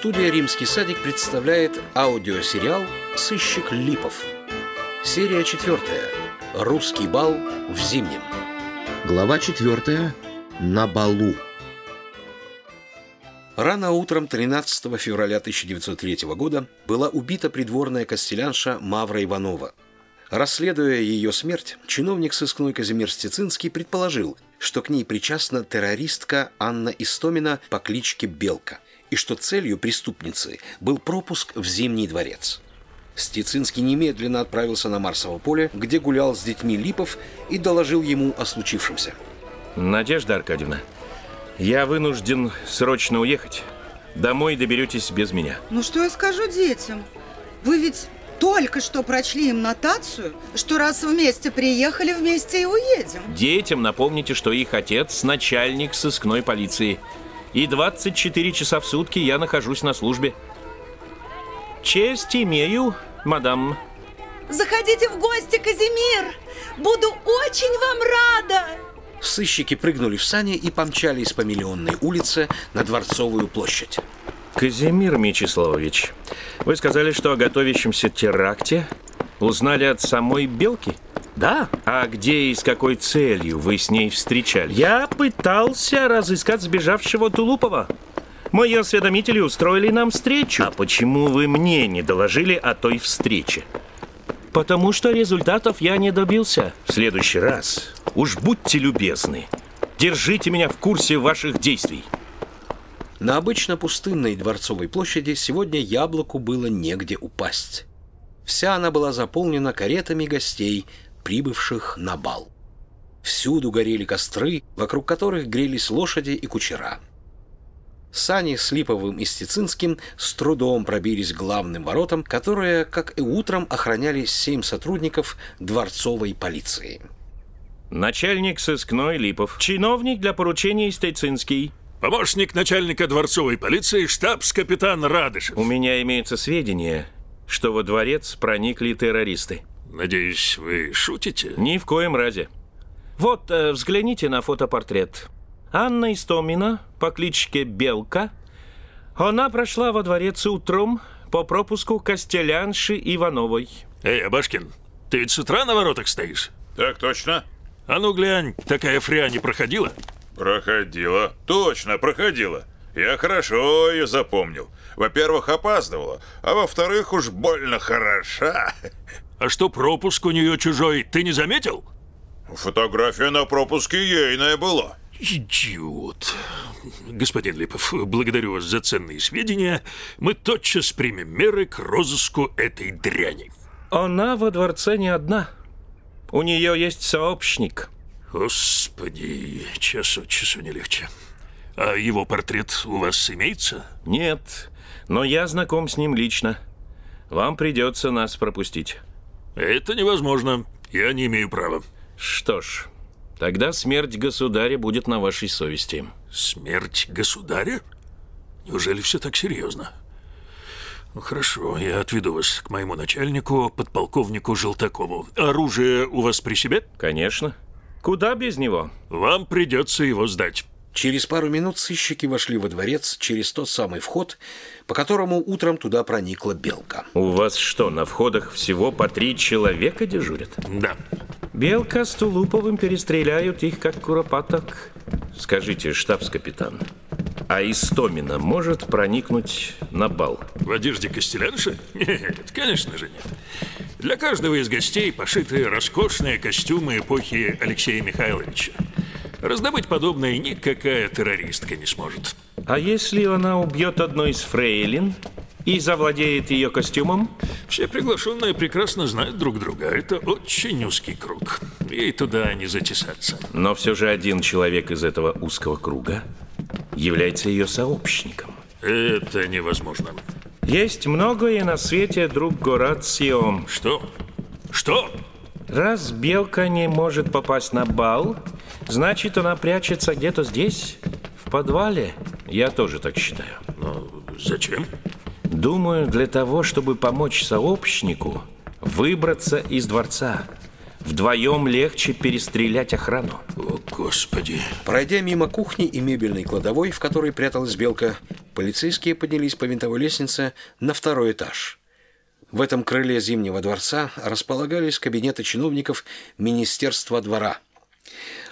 Студия «Римский садик» представляет аудиосериал «Сыщик Липов». Серия четвертая. «Русский бал в зимнем». Глава четвертая. На балу. Рано утром 13 февраля 1903 года была убита придворная костелянша Мавра Иванова. Расследуя ее смерть, чиновник сыскной Казимир Стецинский предположил, что к ней причастна террористка Анна Истомина по кличке Белка – и что целью преступницы был пропуск в Зимний дворец. Стецинский немедленно отправился на Марсово поле, где гулял с детьми Липов и доложил ему о случившемся. Надежда Аркадьевна, я вынужден срочно уехать. Домой доберетесь без меня. Ну что я скажу детям? Вы ведь только что прочли им нотацию, что раз вместе приехали, вместе и уедем. Детям напомните, что их отец – начальник сыскной полиции – и 24 часа в сутки я нахожусь на службе. Честь имею, мадам. Заходите в гости, Казимир! Буду очень вам рада! Сыщики прыгнули в сани и помчались по Миллионной улице на Дворцовую площадь. Казимир Мечиславович, вы сказали, что о готовящемся теракте узнали от самой Белки? Да. А где и с какой целью вы с ней встречались? Я пытался разыскать сбежавшего Тулупова. Мои осведомители устроили нам встречу. А почему вы мне не доложили о той встрече? Потому что результатов я не добился. В следующий раз уж будьте любезны. Держите меня в курсе ваших действий. На обычно пустынной Дворцовой площади сегодня яблоку было негде упасть. Вся она была заполнена каретами гостей, прибывших на бал. Всюду горели костры, вокруг которых грелись лошади и кучера. Сани с Липовым и Стецинским с трудом пробились к главным воротам, которые, как и утром, охраняли семь сотрудников дворцовой полиции. Начальник сыскной Липов. Чиновник для поручений Стецинский. Помощник начальника дворцовой полиции, штабс-капитан Радышев. У меня имеются сведения, что во дворец проникли террористы. Надеюсь, вы шутите? Ни в коем разе. Вот, э, взгляните на фотопортрет. Анна Истомина по кличке Белка. Она прошла во дворец утром по пропуску Костелянши Ивановой. Эй, Абашкин, ты ведь с утра на воротах стоишь? Так точно. А ну глянь, такая фря не проходила? Проходила. Точно, проходила. Я хорошо ее запомнил. Во-первых, опаздывала, а во-вторых, уж больно хороша. А что пропуск у нее чужой, ты не заметил? Фотография на пропуске ейная была. Идиот. Господин Липов, благодарю вас за ценные сведения. Мы тотчас примем меры к розыску этой дряни. Она во дворце не одна. У нее есть сообщник. Господи, час от часу не легче. А его портрет у вас имеется? Нет, но я знаком с ним лично. Вам придется нас пропустить. Это невозможно. Я не имею права. Что ж, тогда смерть государя будет на вашей совести. Смерть государя? Неужели все так серьезно? Ну, хорошо, я отведу вас к моему начальнику, подполковнику Желтакову. Оружие у вас при себе? Конечно. Куда без него? Вам придется его сдать. Через пару минут сыщики вошли во дворец через тот самый вход, по которому утром туда проникла Белка. У вас что, на входах всего по три человека дежурят? Да. Белка с Тулуповым перестреляют их, как куропаток. Скажите, штабс-капитан, а Истомина может проникнуть на бал? В одежде костелянши? Нет, конечно же нет. Для каждого из гостей пошиты роскошные костюмы эпохи Алексея Михайловича. Раздобыть подобное никакая террористка не сможет. А если она убьет одну из фрейлин и завладеет ее костюмом? Все приглашенные прекрасно знают друг друга. Это очень узкий круг. Ей туда не затесаться. Но все же один человек из этого узкого круга является ее сообщником. Это невозможно. Есть многое на свете, друг Горацио. Что? Что? Раз белка не может попасть на бал, значит, она прячется где-то здесь, в подвале. Я тоже так считаю. Но зачем? Думаю, для того, чтобы помочь сообщнику выбраться из дворца. Вдвоем легче перестрелять охрану. О, Господи. Пройдя мимо кухни и мебельной кладовой, в которой пряталась белка, Полицейские поднялись по винтовой лестнице на второй этаж. В этом крыле Зимнего дворца располагались кабинеты чиновников Министерства двора.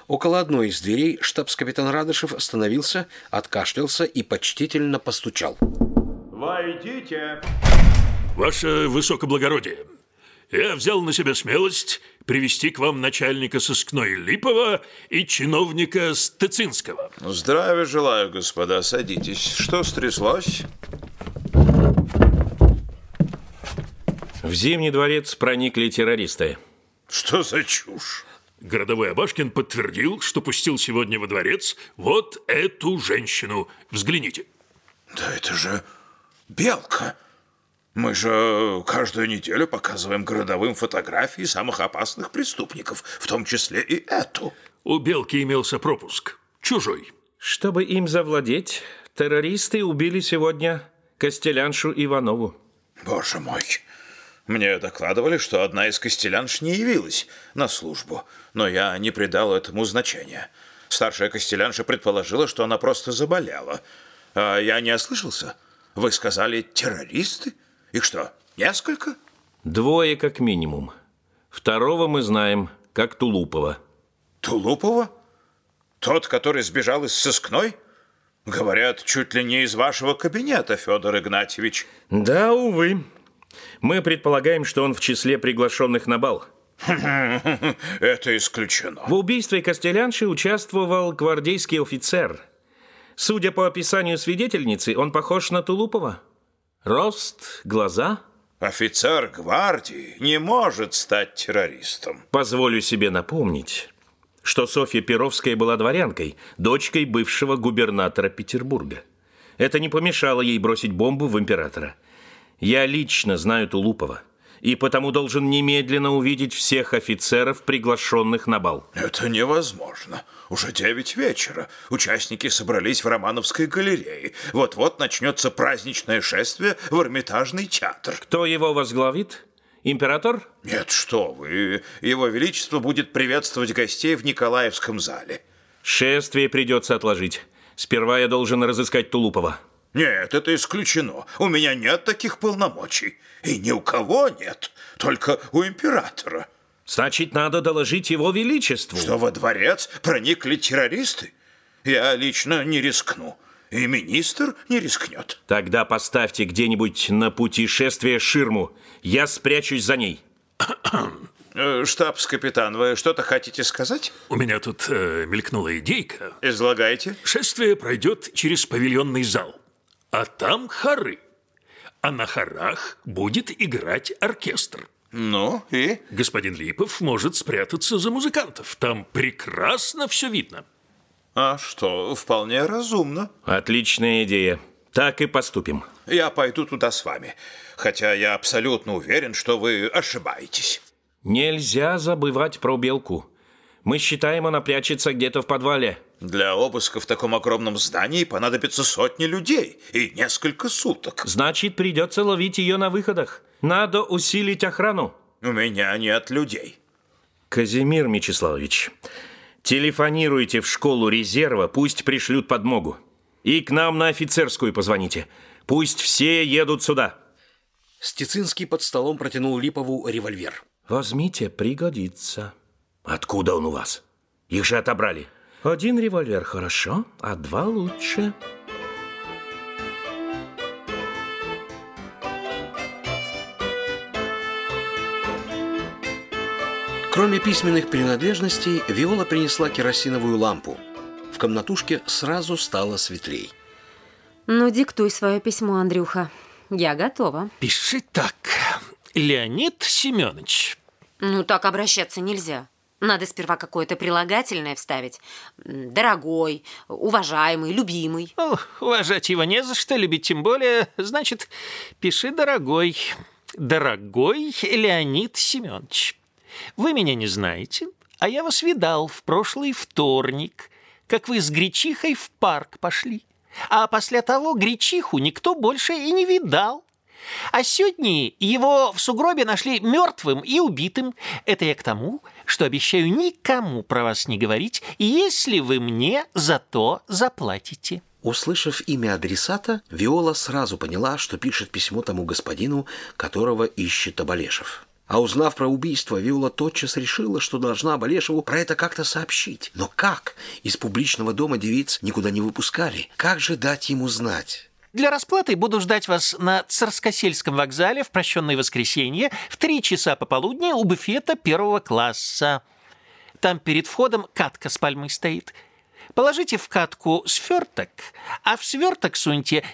Около одной из дверей штабс-капитан Радышев остановился, откашлялся и почтительно постучал. «Войдите!» Ваше высокоблагородие, я взял на себя смелость привести к вам начальника сыскной Липова и чиновника Стыцинского. Здравия желаю, господа, садитесь. Что стряслось? В Зимний дворец проникли террористы. Что за чушь? Городовой Абашкин подтвердил, что пустил сегодня во дворец вот эту женщину. Взгляните. Да это же белка. Мы же каждую неделю показываем городовым фотографии самых опасных преступников, в том числе и эту. У белки имелся пропуск. Чужой. Чтобы им завладеть, террористы убили сегодня Костеляншу Иванову. Боже мой. Мне докладывали, что одна из костелянш не явилась на службу, но я не придал этому значения. Старшая костелянша предположила, что она просто заболела. А я не ослышался? Вы сказали террористы? Их что, несколько? Двое как минимум. Второго мы знаем, как Тулупова. Тулупова? Тот, который сбежал из сыскной? Говорят, чуть ли не из вашего кабинета, Федор Игнатьевич. Да, увы. Мы предполагаем, что он в числе приглашенных на бал. Это исключено. В убийстве Костелянши участвовал гвардейский офицер. Судя по описанию свидетельницы, он похож на Тулупова. Рост, глаза. Офицер гвардии не может стать террористом. Позволю себе напомнить, что Софья Перовская была дворянкой, дочкой бывшего губернатора Петербурга. Это не помешало ей бросить бомбу в императора. Я лично знаю Тулупова и потому должен немедленно увидеть всех офицеров, приглашенных на бал. Это невозможно. Уже девять вечера. Участники собрались в Романовской галерее. Вот-вот начнется праздничное шествие в Эрмитажный театр. Кто его возглавит? Император? Нет, что вы. Его Величество будет приветствовать гостей в Николаевском зале. Шествие придется отложить. Сперва я должен разыскать Тулупова. Нет, это исключено. У меня нет таких полномочий. И ни у кого нет. Только у императора. Значит, надо доложить его величеству. Что во дворец проникли террористы? Я лично не рискну. И министр не рискнет. Тогда поставьте где-нибудь на пути шествия ширму. Я спрячусь за ней. Э, Штабс-капитан, вы что-то хотите сказать? У меня тут э, мелькнула идейка. Излагайте. Шествие пройдет через павильонный зал. А там хоры. А на хорах будет играть оркестр. Ну, и? Господин Липов может спрятаться за музыкантов. Там прекрасно все видно. А что, вполне разумно. Отличная идея. Так и поступим. Я пойду туда с вами. Хотя я абсолютно уверен, что вы ошибаетесь. Нельзя забывать про белку. Мы считаем, она прячется где-то в подвале. Для обыска в таком огромном здании понадобится сотни людей и несколько суток. Значит, придется ловить ее на выходах. Надо усилить охрану. У меня нет людей. Казимир Мечиславович, телефонируйте в школу резерва, пусть пришлют подмогу. И к нам на офицерскую позвоните. Пусть все едут сюда. Стецинский под столом протянул Липову револьвер. Возьмите, пригодится. Откуда он у вас? Их же отобрали. Один револьвер хорошо, а два лучше. Кроме письменных принадлежностей, Виола принесла керосиновую лампу. В комнатушке сразу стало светлей. Ну, диктуй свое письмо, Андрюха. Я готова. Пиши так. Леонид Семенович. Ну, так обращаться нельзя. Надо сперва какое-то прилагательное вставить. Дорогой, уважаемый, любимый. О, уважать его не за что, любить тем более. Значит, пиши, дорогой. Дорогой Леонид Семенович, вы меня не знаете, а я вас видал в прошлый вторник, как вы с Гречихой в парк пошли. А после того Гречиху никто больше и не видал. А сегодня его в сугробе нашли мертвым и убитым. Это я к тому, что обещаю никому про вас не говорить, если вы мне за то заплатите. Услышав имя адресата, Виола сразу поняла, что пишет письмо тому господину, которого ищет Абалешев. А узнав про убийство, Виола тотчас решила, что должна Абалешеву про это как-то сообщить. Но как? Из публичного дома девиц никуда не выпускали. Как же дать ему знать? Для расплаты буду ждать вас на Царскосельском вокзале в прощенное воскресенье в три часа пополудни у буфета первого класса. Там перед входом катка с пальмой стоит – Положите в катку сверток, а в сверток суньте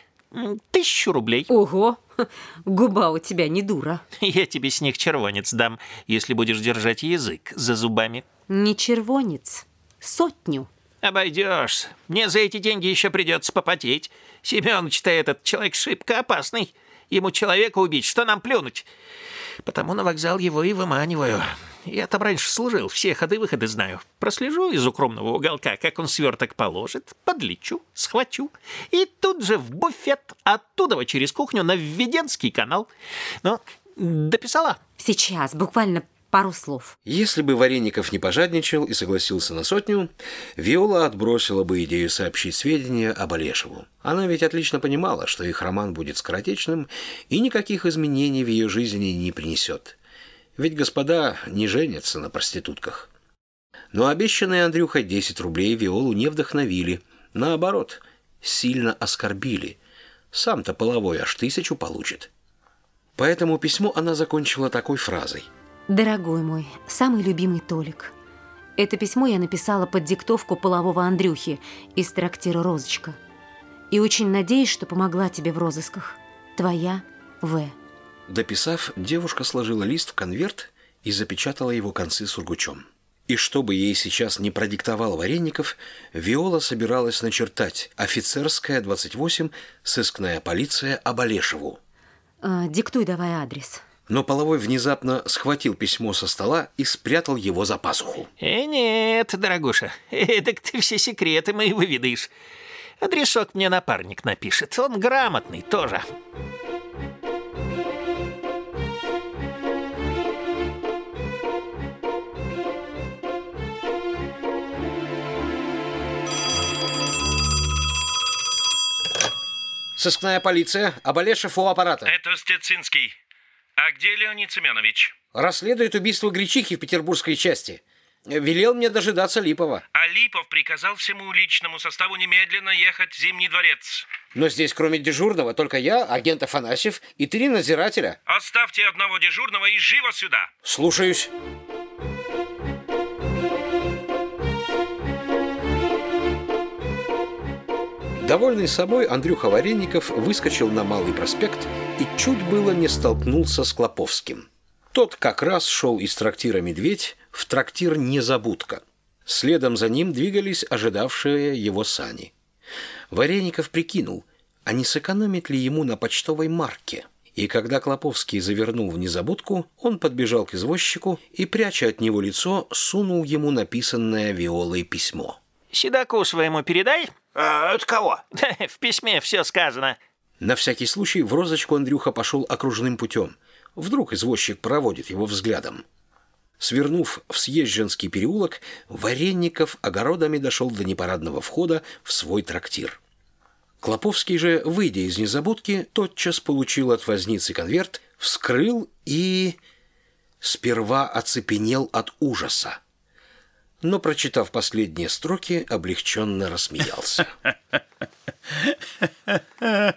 тысячу рублей. Ого, губа у тебя не дура. Я тебе с них червонец дам, если будешь держать язык за зубами. Не червонец, сотню. Обойдешь. Мне за эти деньги еще придется попотеть. Семенович-то этот человек шибко опасный. Ему человека убить, что нам плюнуть? Потому на вокзал его и выманиваю. Я там раньше служил, все ходы-выходы знаю. Прослежу из укромного уголка, как он сверток положит, подлечу, схвачу. И тут же в буфет, оттуда через кухню на Введенский канал. Ну, дописала. Сейчас, буквально пару слов. Если бы Вареников не пожадничал и согласился на сотню, Виола отбросила бы идею сообщить сведения об Олешеву. Она ведь отлично понимала, что их роман будет скоротечным и никаких изменений в ее жизни не принесет. Ведь господа не женятся на проститутках. Но обещанные Андрюхой 10 рублей Виолу не вдохновили. Наоборот, сильно оскорбили. Сам-то половой аж тысячу получит. Поэтому письмо она закончила такой фразой. «Дорогой мой, самый любимый Толик, это письмо я написала под диктовку полового Андрюхи из трактира «Розочка». И очень надеюсь, что помогла тебе в розысках. Твоя В. Дописав, девушка сложила лист в конверт и запечатала его концы сургучом. И чтобы ей сейчас не продиктовал Вареников, Виола собиралась начертать «Офицерская, 28, сыскная полиция Абалешеву». А, диктуй давай адрес. Но Половой внезапно схватил письмо со стола и спрятал его за пасуху. Э, нет, дорогуша, так ты все секреты мои выведаешь. Адресок мне напарник напишет, он грамотный тоже. Сыскная полиция. Абалешев у аппарата. Это Стецинский. А где Леонид Семенович? Расследует убийство Гречихи в петербургской части. Велел мне дожидаться Липова. А Липов приказал всему личному составу немедленно ехать в Зимний дворец. Но здесь, кроме дежурного, только я, агент Афанасьев и три надзирателя. Оставьте одного дежурного и живо сюда. Слушаюсь. Довольный собой, Андрюха Вареников выскочил на Малый проспект и чуть было не столкнулся с Клоповским. Тот как раз шел из трактира «Медведь» в трактир «Незабудка». Следом за ним двигались ожидавшие его сани. Вареников прикинул, а не сэкономит ли ему на почтовой марке. И когда Клоповский завернул в незабудку, он подбежал к извозчику и, пряча от него лицо, сунул ему написанное Виолой письмо. «Седаку своему передай, а, от кого? В письме все сказано. На всякий случай в розочку Андрюха пошел окружным путем. Вдруг извозчик проводит его взглядом. Свернув в Съезженский переулок, Варенников огородами дошел до непарадного входа в свой трактир. Клоповский же, выйдя из незабудки, тотчас получил от возницы конверт, вскрыл и... сперва оцепенел от ужаса но, прочитав последние строки, облегченно рассмеялся.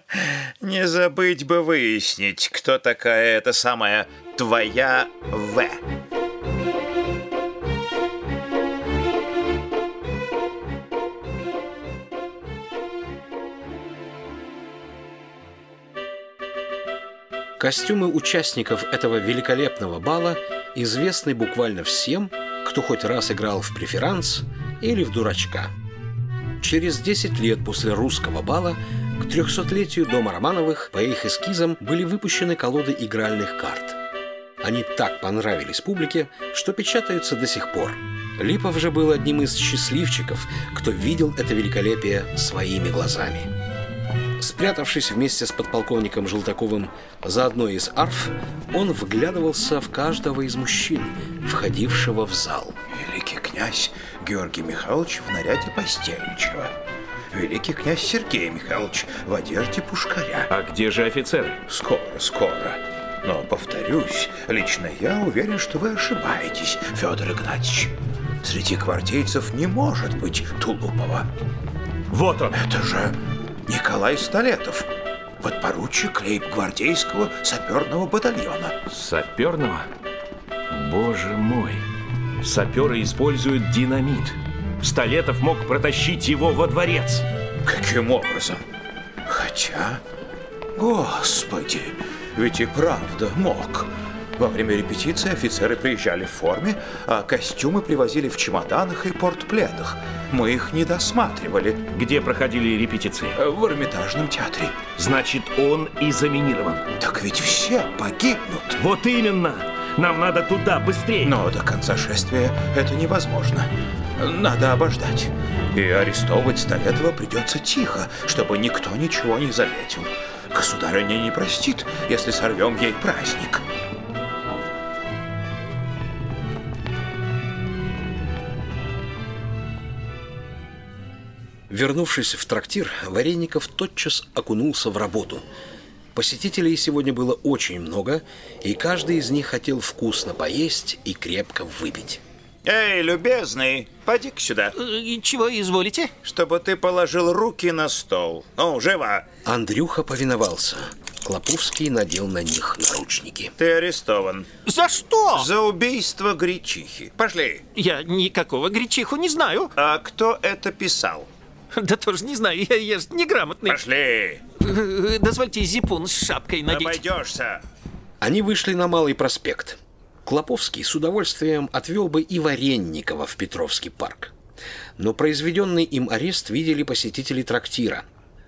Не забыть бы выяснить, кто такая эта самая твоя В. Костюмы участников этого великолепного бала известны буквально всем, кто хоть раз играл в преферанс или в дурачка. Через 10 лет после русского бала к 300-летию дома Романовых по их эскизам были выпущены колоды игральных карт. Они так понравились публике, что печатаются до сих пор. Липов же был одним из счастливчиков, кто видел это великолепие своими глазами. Спрятавшись вместе с подполковником Желтаковым за одной из арф, он вглядывался в каждого из мужчин, входившего в зал. Великий князь Георгий Михайлович в наряде постельничего. великий князь Сергей Михайлович в одежде пушкаря. А где же офицеры? Скоро, скоро. Но, повторюсь, лично я уверен, что вы ошибаетесь, Федор Игнатьевич. Среди гвардейцев не может быть Тулупова. Вот он. Это же Николай Столетов, подпоручик лейб-гвардейского саперного батальона. Саперного? Боже мой. Саперы используют динамит. Столетов мог протащить его во дворец. Каким образом? Хотя... Господи, ведь и правда мог. Во время репетиции офицеры приезжали в форме, а костюмы привозили в чемоданах и портпледах. Мы их не досматривали. Где проходили репетиции? В Эрмитажном театре. Значит, он и заминирован. Так ведь все погибнут. Вот именно! Нам надо туда, быстрее! Но до конца шествия это невозможно. Надо обождать. И арестовывать Столетова придется тихо, чтобы никто ничего не заметил. Государыня не простит, если сорвем ей праздник. Вернувшись в трактир, Вареников тотчас окунулся в работу. Посетителей сегодня было очень много, и каждый из них хотел вкусно поесть и крепко выпить. Эй, любезный, поди-ка сюда. Э, Чего изволите? Чтобы ты положил руки на стол. Ну, живо! Андрюха повиновался. Клоповский надел на них наручники. Ты арестован. За что? За убийство Гречихи. Пошли. Я никакого гречиху не знаю. А кто это писал? Да тоже не знаю, я, я ж неграмотный. Пошли. Э, Дозвольте зипун с шапкой надеть. Обойдешься. Они вышли на Малый проспект. Клоповский с удовольствием отвел бы и Варенникова в Петровский парк. Но произведенный им арест видели посетители трактира.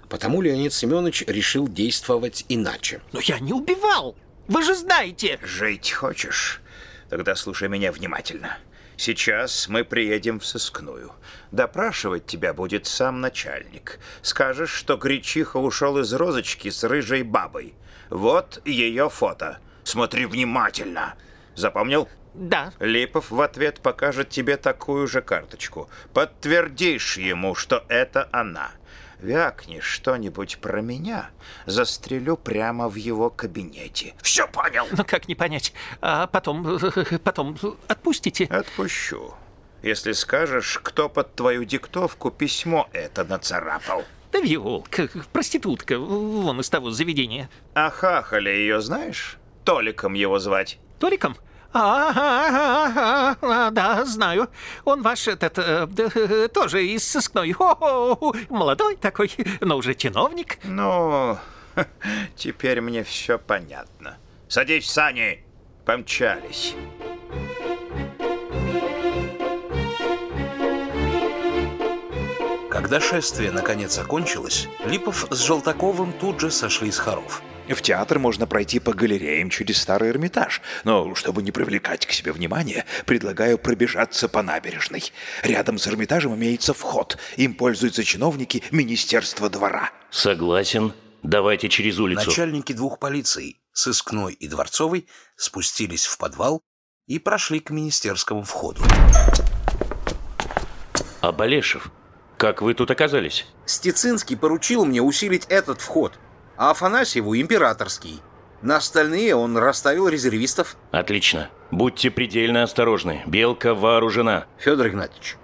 Потому Леонид Семенович решил действовать иначе. Но я не убивал. Вы же знаете. Жить хочешь? Тогда слушай меня внимательно. Сейчас мы приедем в сыскную. Допрашивать тебя будет сам начальник. Скажешь, что Гречиха ушел из розочки с рыжей бабой. Вот ее фото. Смотри внимательно. Запомнил? Да. Липов в ответ покажет тебе такую же карточку. Подтвердишь ему, что это она. Вякнешь что-нибудь про меня, застрелю прямо в его кабинете. Все понял? Ну как не понять? А потом, потом отпустите. Отпущу. Если скажешь, кто под твою диктовку письмо это нацарапал. Да виолка, проститутка, вон из того заведения. А хахаля ее знаешь? Толиком его звать. Толиком? А, да, знаю. Он ваш этот э, э, тоже из сыскной. Молодой такой, но уже чиновник. Ну, теперь мне все понятно. Садись в сани. Помчались. Когда шествие наконец окончилось, Липов с Желтаковым тут же сошли с хоров. В театр можно пройти по галереям через Старый Эрмитаж, но чтобы не привлекать к себе внимания, предлагаю пробежаться по набережной. Рядом с Эрмитажем имеется вход. Им пользуются чиновники Министерства двора. Согласен. Давайте через улицу. Начальники двух полиций, сыскной и дворцовой, спустились в подвал и прошли к министерскому входу. А Балешев, как вы тут оказались? Стецинский поручил мне усилить этот вход, а Афанасьеву — императорский. На остальные он расставил резервистов. Отлично. Будьте предельно осторожны. Белка вооружена. Федор Игнатьевич,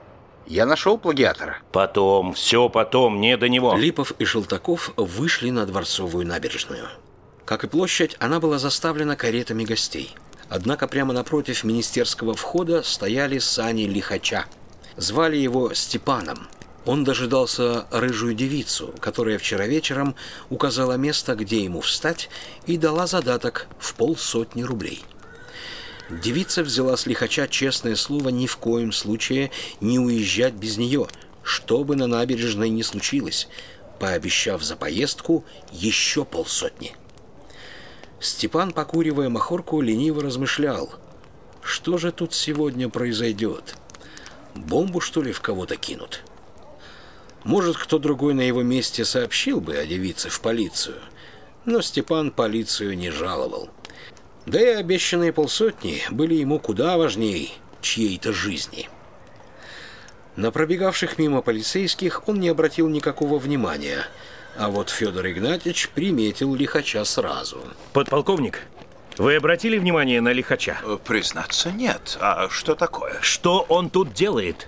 я нашел плагиатора. Потом, все потом, не до него. Липов и Шелтаков вышли на Дворцовую набережную. Как и площадь, она была заставлена каретами гостей. Однако прямо напротив министерского входа стояли сани лихача. Звали его Степаном. Он дожидался рыжую девицу, которая вчера вечером указала место, где ему встать, и дала задаток в полсотни рублей. Девица взяла с лихача честное слово ни в коем случае не уезжать без нее, что бы на набережной ни случилось, пообещав за поездку еще полсотни. Степан, покуривая махорку, лениво размышлял. Что же тут сегодня произойдет? Бомбу, что ли, в кого-то кинут? Может, кто другой на его месте сообщил бы о девице в полицию, но Степан полицию не жаловал. Да и обещанные полсотни были ему куда важнее чьей-то жизни. На пробегавших мимо полицейских он не обратил никакого внимания, а вот Федор Игнатьевич приметил лихача сразу. Подполковник, вы обратили внимание на лихача? Признаться, нет. А что такое? Что он тут делает?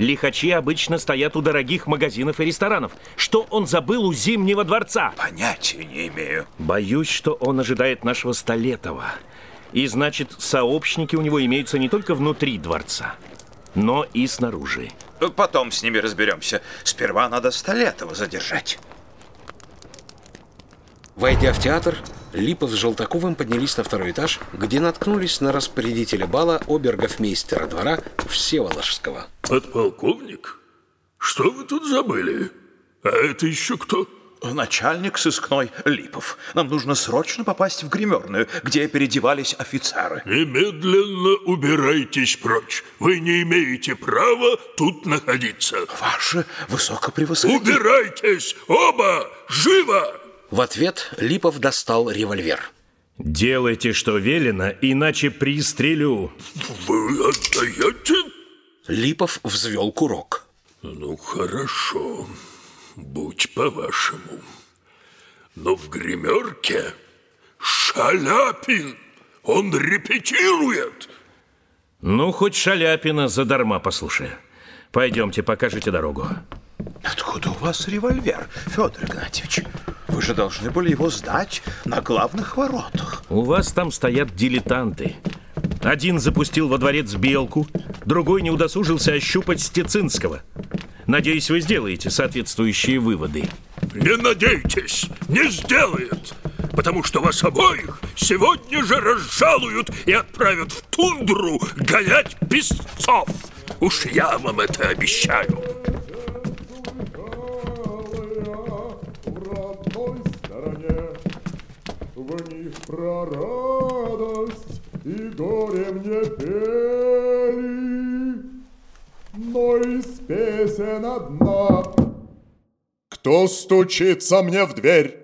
Лихачи обычно стоят у дорогих магазинов и ресторанов. Что он забыл у Зимнего дворца? Понятия не имею. Боюсь, что он ожидает нашего Столетова. И значит, сообщники у него имеются не только внутри дворца, но и снаружи. Потом с ними разберемся. Сперва надо Столетова задержать. Войдя в театр, Липов с Желтаковым поднялись на второй этаж, где наткнулись на распорядителя бала обергофмейстера двора Всеволожского. Подполковник, что вы тут забыли? А это еще кто? Начальник сыскной Липов. Нам нужно срочно попасть в гримерную, где переодевались офицеры. Немедленно убирайтесь прочь. Вы не имеете права тут находиться. Ваше высокопревосходительство. Убирайтесь! Оба! Живо! В ответ Липов достал револьвер. Делайте, что велено, иначе пристрелю. Вы отдаете? Липов взвел курок. Ну, хорошо. Будь по-вашему. Но в гримерке Шаляпин. Он репетирует. Ну, хоть Шаляпина задарма послушай. Пойдемте, покажите дорогу. Откуда у вас револьвер, Федор Игнатьевич? Вы же должны были его сдать на главных воротах. У вас там стоят дилетанты. Один запустил во дворец белку, другой не удосужился ощупать Стецинского. Надеюсь, вы сделаете соответствующие выводы. Не надейтесь, не сделает, потому что вас обоих сегодня же разжалуют и отправят в тундру гонять песцов. Уж я вам это обещаю. Про радость и горе мне пели, но из песен одна. Кто стучится мне в дверь?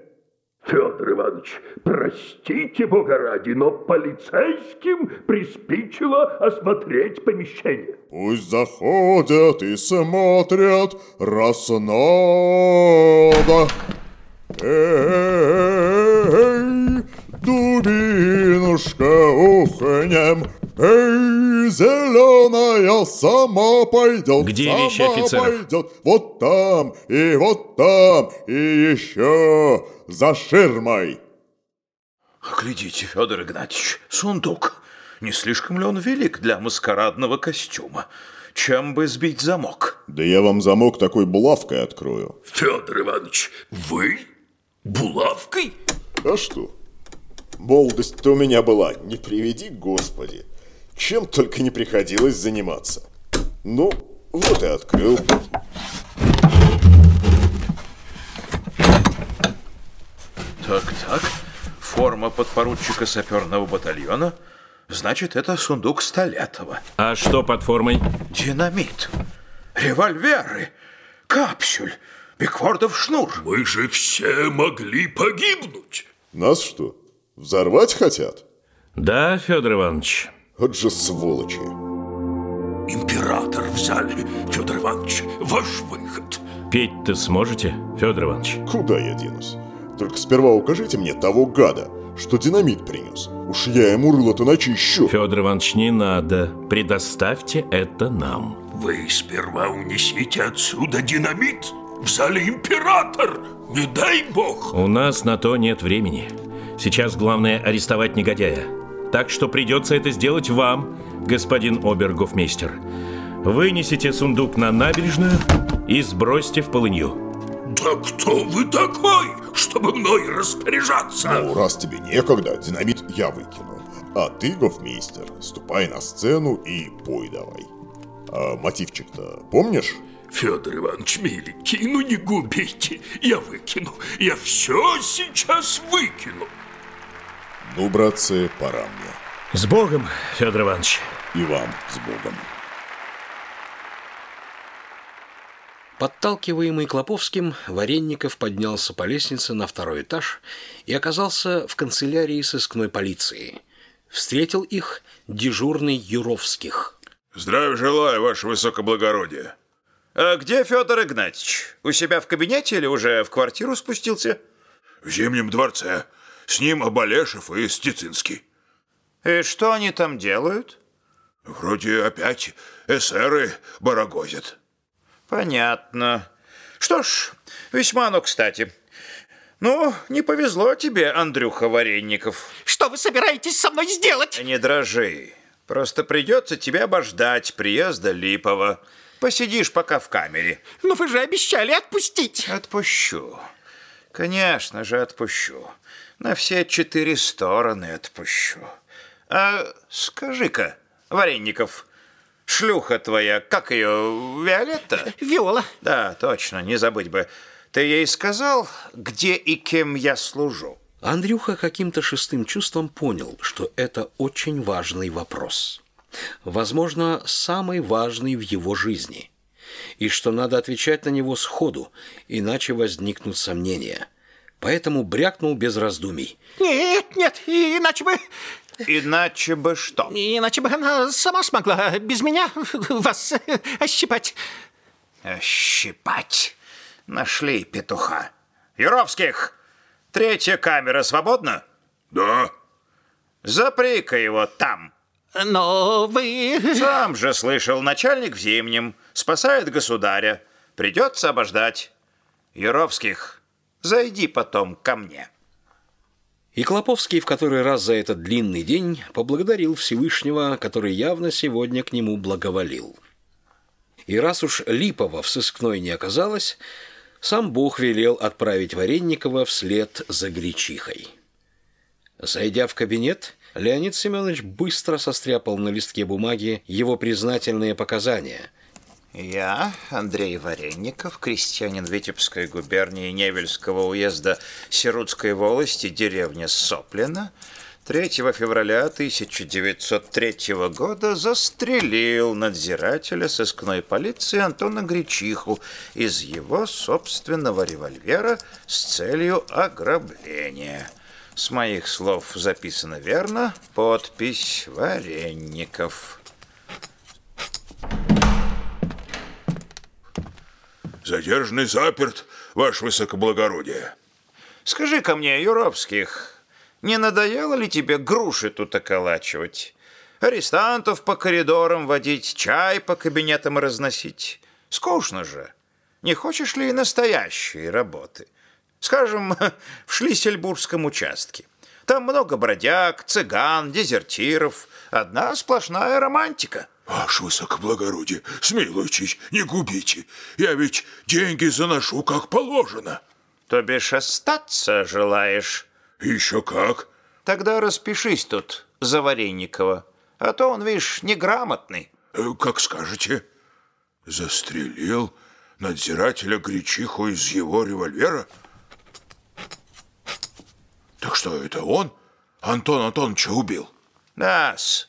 Федор Иванович, простите, Бога ради, но полицейским приспичило осмотреть помещение. Пусть заходят и смотрят, раз надо. Эй, дубинушка, ухнем, Эй, зеленая сама пойдет, Где сама вещи офицеров? пойдет. Вот там, и вот там, и еще за ширмой. Глядите, Федор Игнатьевич, сундук. Не слишком ли он велик для маскарадного костюма? Чем бы сбить замок? Да я вам замок такой булавкой открою. Федор Иванович, вы булавкой? А что? Молодость-то у меня была, не приведи, Господи. Чем только не приходилось заниматься. Ну, вот и открыл. Так-так, форма подпоручика саперного батальона. Значит, это сундук Столетова. А что под формой? Динамит, револьверы, капсюль, Бигфордов шнур. Мы же все могли погибнуть. Нас что, взорвать хотят? Да, Федор Иванович. Вот же сволочи. Император в зале, Федор Иванович, ваш выход. Петь-то сможете, Федор Иванович? Куда я денусь? Только сперва укажите мне того гада, что динамит принес. Уж я ему рыло-то начищу. Федор Иванович, не надо. Предоставьте это нам. Вы сперва унесите отсюда динамит. В зале император. Не дай бог. У нас на то нет времени. Сейчас главное арестовать негодяя. Так что придется это сделать вам, господин обергофмейстер. Вынесите сундук на набережную и сбросьте в полынью. Да кто вы такой, чтобы мной распоряжаться? Ну, раз тебе некогда, динамит я выкину. А ты, гофмейстер, ступай на сцену и пой давай. А мотивчик-то помнишь? Федор Иванович, миленький, ну не губите. Я выкину. Я все сейчас выкину. Ну, братцы, пора мне. С Богом, Федор Иванович. И вам с Богом. Подталкиваемый Клоповским, Варенников поднялся по лестнице на второй этаж и оказался в канцелярии сыскной полиции. Встретил их дежурный Юровских. Здравия желаю, ваше высокоблагородие. А где Федор Игнатьевич? У себя в кабинете или уже в квартиру спустился? В Зимнем дворце. С ним Абалешев и Стецинский. И что они там делают? Вроде опять эсеры барагозят. Понятно. Что ж, весьма оно кстати. Ну, не повезло тебе, Андрюха Варенников. Что вы собираетесь со мной сделать? Не дрожи. Просто придется тебе обождать приезда Липова. Посидишь пока в камере. Но вы же обещали отпустить. Отпущу. Конечно же, отпущу. На все четыре стороны отпущу. А скажи-ка, Варенников, шлюха твоя, как ее, Виолетта? Виола. Да, точно, не забыть бы. Ты ей сказал, где и кем я служу? Андрюха каким-то шестым чувством понял, что это очень важный вопрос. Возможно, самый важный в его жизни. И что надо отвечать на него сходу, иначе возникнут сомнения. Поэтому брякнул без раздумий. Нет, нет, иначе бы... Иначе бы что? Иначе бы она сама смогла без меня вас ощипать. Ощипать? Нашли петуха. Юровских, третья камера свободна? Да. Запри-ка его там. Но вы... Сам же слышал, начальник в Зимнем спасает государя. Придется обождать. Юровских, зайди потом ко мне. И Клоповский в который раз за этот длинный день поблагодарил Всевышнего, который явно сегодня к нему благоволил. И раз уж Липова в сыскной не оказалось, сам Бог велел отправить Варенникова вслед за гречихой. Зайдя в кабинет, Леонид Семенович быстро состряпал на листке бумаги его признательные показания. Я, Андрей Варенников, крестьянин Витебской губернии Невельского уезда Сирутской волости, деревня Соплина, 3 февраля 1903 года застрелил надзирателя сыскной полиции Антона Гречиху из его собственного револьвера с целью ограбления. С моих слов записано верно. Подпись Варенников. Задержанный заперт, ваше высокоблагородие. Скажи-ка мне, Юровских, не надоело ли тебе груши тут околачивать? Арестантов по коридорам водить, чай по кабинетам разносить? Скучно же. Не хочешь ли настоящей работы? Скажем, в Шлиссельбургском участке. Там много бродяг, цыган, дезертиров. Одна сплошная романтика. Ваше высокоблагородие, смилуйтесь, не губите. Я ведь деньги заношу как положено. То бишь остаться желаешь? Еще как. Тогда распишись тут за Варенникова. А то он, видишь, неграмотный. Э, как скажете. Застрелил надзирателя Гречиху из его револьвера? Так что это он Антон Антоновича убил? Да-с.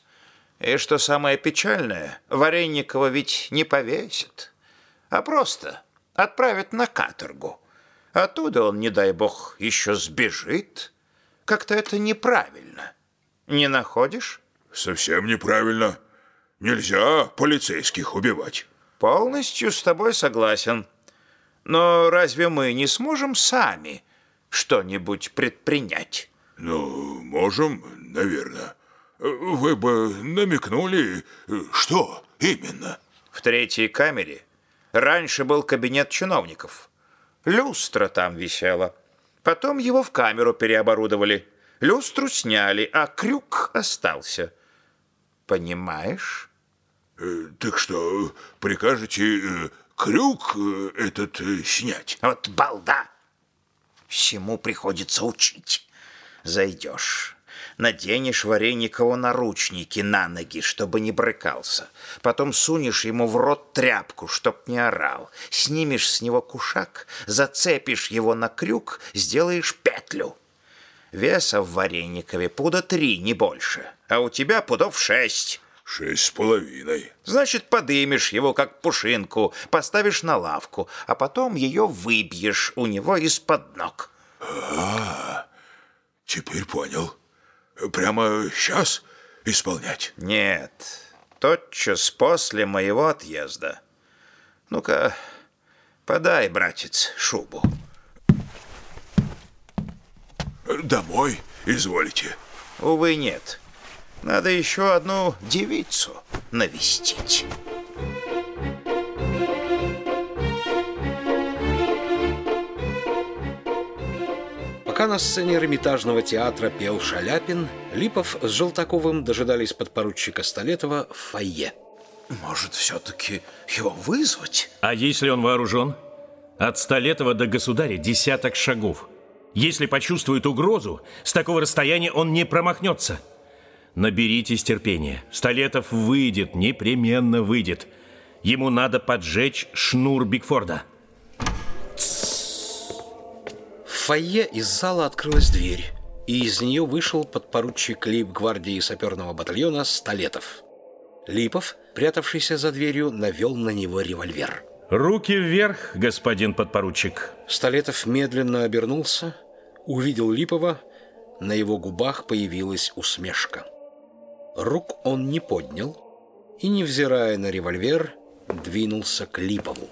И что самое печальное, Варенникова ведь не повесит, а просто отправят на каторгу. Оттуда он, не дай бог, еще сбежит. Как-то это неправильно. Не находишь? Совсем неправильно. Нельзя полицейских убивать. Полностью с тобой согласен. Но разве мы не сможем сами что-нибудь предпринять? Ну, можем, наверное. Вы бы намекнули, что именно? В третьей камере раньше был кабинет чиновников. Люстра там висела. Потом его в камеру переоборудовали. Люстру сняли, а крюк остался. Понимаешь? Э, так что, прикажете э, крюк э, этот снять? Вот балда! Всему приходится учить. Зайдешь, наденешь Вареникову наручники на ноги, чтобы не брыкался. Потом сунешь ему в рот тряпку, чтоб не орал. Снимешь с него кушак, зацепишь его на крюк, сделаешь петлю. Веса в Вареникове пуда три, не больше. А у тебя пудов шесть. Шесть с половиной. Значит, подымешь его, как пушинку, поставишь на лавку, а потом ее выбьешь у него из-под ног. А, теперь понял. Прямо сейчас исполнять? Нет, тотчас после моего отъезда. Ну-ка, подай, братец, шубу. Домой, изволите. Увы, нет. Надо еще одну девицу навестить. Пока на сцене Эрмитажного театра пел Шаляпин, Липов с Желтаковым дожидались подпоручика Столетова в фойе. Может, все-таки его вызвать? А если он вооружен? От Столетова до государя десяток шагов. Если почувствует угрозу, с такого расстояния он не промахнется. Наберитесь терпения. Столетов выйдет, непременно выйдет. Ему надо поджечь шнур Бигфорда. Фойе из зала открылась дверь, и из нее вышел подпоручик лейб-гвардии саперного батальона Столетов. Липов, прятавшийся за дверью, навел на него револьвер. Руки вверх, господин подпоручик. Столетов медленно обернулся, увидел Липова, на его губах появилась усмешка. Рук он не поднял и, невзирая на револьвер, двинулся к Липову.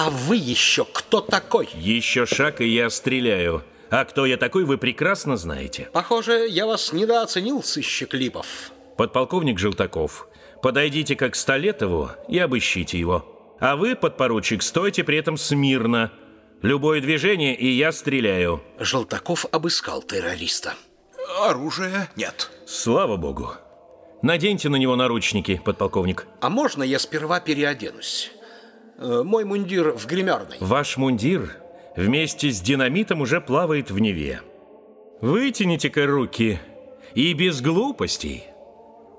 «А вы еще кто такой?» Еще шаг, и я стреляю. А кто я такой, вы прекрасно знаете. Похоже, я вас недооценил, сыщик Липов. Подполковник Желтаков, подойдите как к Столетову и обыщите его. А вы, подпоручик, стойте при этом смирно. Любое движение, и я стреляю. Желтаков обыскал террориста. Оружия нет. Слава богу. Наденьте на него наручники, подполковник. А можно я сперва переоденусь? Э, мой мундир в гримерной. Ваш мундир вместе с динамитом уже плавает в Неве. Вытяните-ка руки и без глупостей.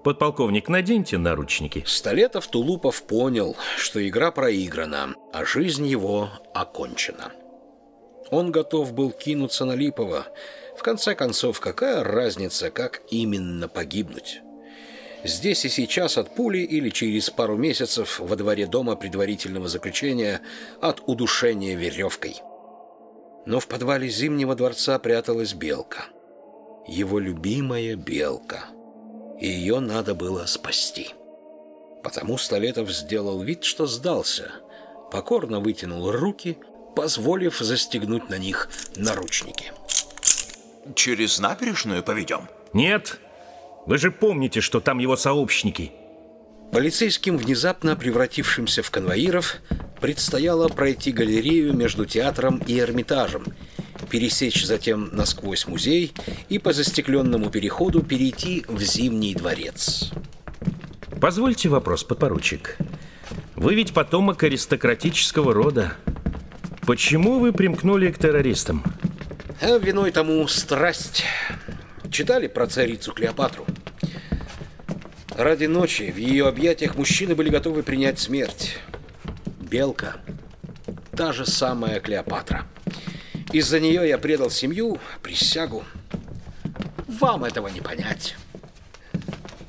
Подполковник, наденьте наручники. Столетов Тулупов понял, что игра проиграна, а жизнь его окончена. Он готов был кинуться на Липова. В конце концов, какая разница, как именно погибнуть? Здесь и сейчас от пули или через пару месяцев во дворе дома предварительного заключения от удушения веревкой. Но в подвале Зимнего дворца пряталась белка. Его любимая белка. И ее надо было спасти. Потому Столетов сделал вид, что сдался. Покорно вытянул руки, позволив застегнуть на них наручники. Через набережную поведем? Нет, вы же помните, что там его сообщники. Полицейским, внезапно превратившимся в конвоиров, предстояло пройти галерею между театром и Эрмитажем, пересечь затем насквозь музей и по застекленному переходу перейти в Зимний дворец. Позвольте вопрос, подпоручик. Вы ведь потомок аристократического рода. Почему вы примкнули к террористам? А виной тому страсть. Читали про царицу Клеопатру? Ради ночи в ее объятиях мужчины были готовы принять смерть. Белка. Та же самая Клеопатра. Из-за нее я предал семью, присягу. Вам этого не понять.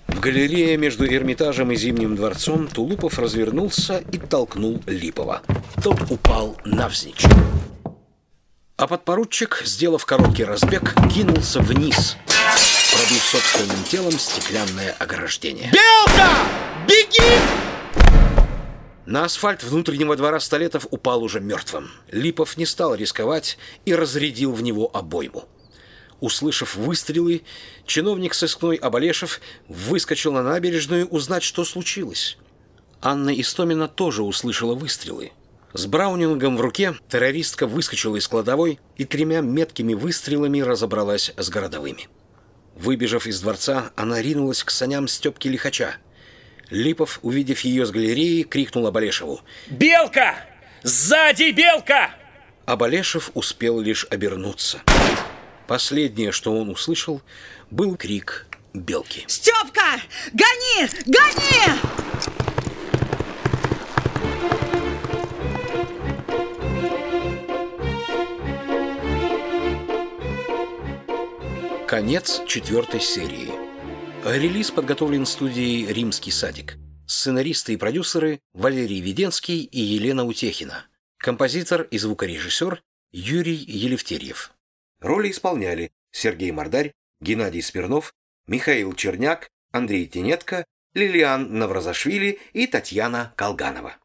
В галерее между Эрмитажем и Зимним дворцом Тулупов развернулся и толкнул Липова. Тот упал навзничь. А подпоручик, сделав короткий разбег, кинулся вниз, пробив собственным телом стеклянное ограждение. Белка! Беги! На асфальт внутреннего двора Столетов упал уже мертвым. Липов не стал рисковать и разрядил в него обойму. Услышав выстрелы, чиновник сыскной Абалешев выскочил на набережную узнать, что случилось. Анна Истомина тоже услышала выстрелы. С браунингом в руке террористка выскочила из кладовой и тремя меткими выстрелами разобралась с городовыми. Выбежав из дворца, она ринулась к саням Степки Лихача. Липов, увидев ее с галереи, крикнул Абалешеву. «Белка! Сзади белка!» Абалешев успел лишь обернуться. Последнее, что он услышал, был крик белки. Степка! Гони! Гони! Конец четвертой серии. Релиз подготовлен студией «Римский садик». Сценаристы и продюсеры Валерий Веденский и Елена Утехина. Композитор и звукорежиссер Юрий Елефтерьев. Роли исполняли Сергей Мордарь, Геннадий Смирнов, Михаил Черняк, Андрей Тенетко, Лилиан Навразашвили и Татьяна Колганова.